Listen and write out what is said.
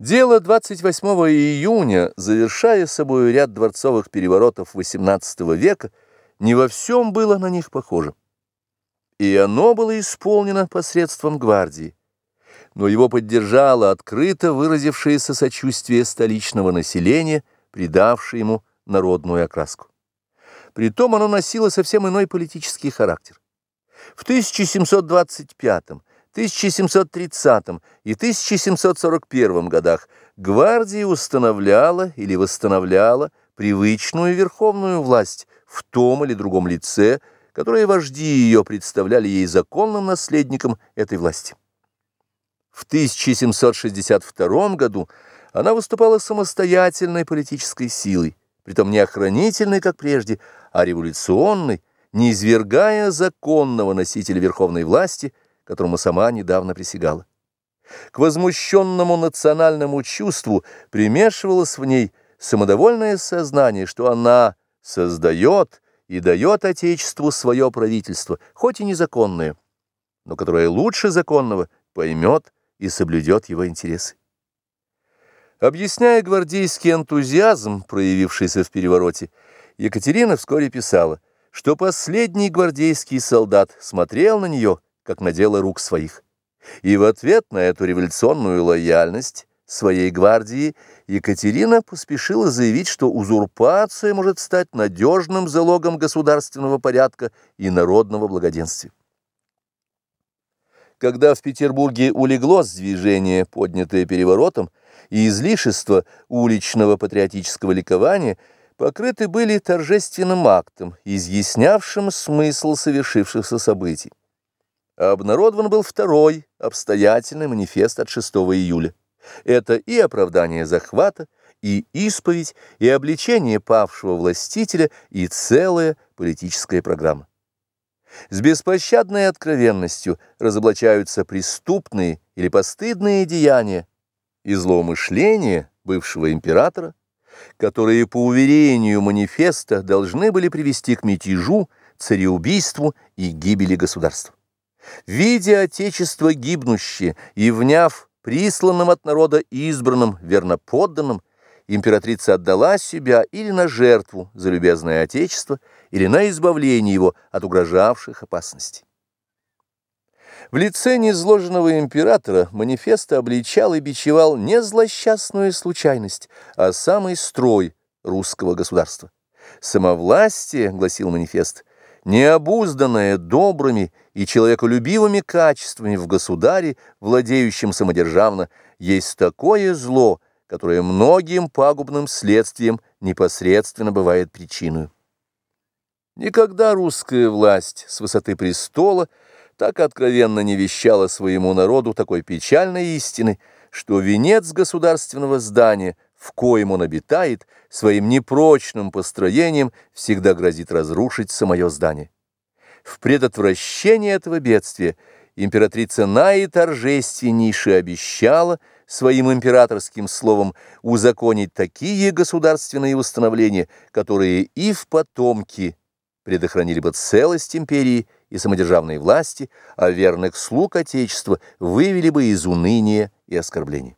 Дело 28 июня, завершая собой ряд дворцовых переворотов XVIII века, не во всем было на них похоже. И оно было исполнено посредством гвардии. Но его поддержало открыто выразившееся сочувствие столичного населения, придавшее ему народную окраску. Притом оно носило совсем иной политический характер. В 1725 1730 и 1741 годах гвардия установляла или восстановляла привычную верховную власть в том или другом лице, которое вожди ее представляли ей законным наследником этой власти. В 1762 году она выступала самостоятельной политической силой, притом не охранительной, как прежде, а революционной, не извергая законного носителя верховной власти – которому сама недавно присягала. К возмущенному национальному чувству примешивалось в ней самодовольное сознание, что она создает и дает Отечеству свое правительство, хоть и незаконное, но которое лучше законного поймет и соблюдет его интересы. Объясняя гвардейский энтузиазм, проявившийся в перевороте, Екатерина вскоре писала, что последний гвардейский солдат смотрел на нее как на дело рук своих. И в ответ на эту революционную лояльность своей гвардии Екатерина поспешила заявить, что узурпация может стать надежным залогом государственного порядка и народного благоденствия. Когда в Петербурге улеглось движение, поднятое переворотом, и излишество уличного патриотического ликования покрыты были торжественным актом, изъяснявшим смысл совершившихся событий обнародован был второй обстоятельный манифест от 6 июля. Это и оправдание захвата, и исповедь, и обличение павшего властителя, и целая политическая программа. С беспощадной откровенностью разоблачаются преступные или постыдные деяния и злоумышления бывшего императора, которые, по уверению манифеста, должны были привести к мятежу, цареубийству и гибели государства. Видя Отечество гибнущее и вняв присланным от народа избранным верноподданным, императрица отдала себя или на жертву за любезное Отечество, или на избавление его от угрожавших опасностей. В лице незложенного императора манифест обличал и бичевал не злосчастную случайность, а самый строй русского государства. «Самовластие», — гласил манифест, — «необузданное добрыми и человеколюбивыми качествами в государе, владеющем самодержавно, есть такое зло, которое многим пагубным следствием непосредственно бывает причиной. Никогда русская власть с высоты престола так откровенно не вещала своему народу такой печальной истины, что венец государственного здания, в коем он обитает, своим непрочным построением всегда грозит разрушить самое здание. В предотвращение этого бедствия императрица наиторжественнейше обещала своим императорским словом узаконить такие государственные установления, которые и в потомки предохранили бы целость империи и самодержавной власти, а верных слуг Отечества вывели бы из уныния и оскорблений.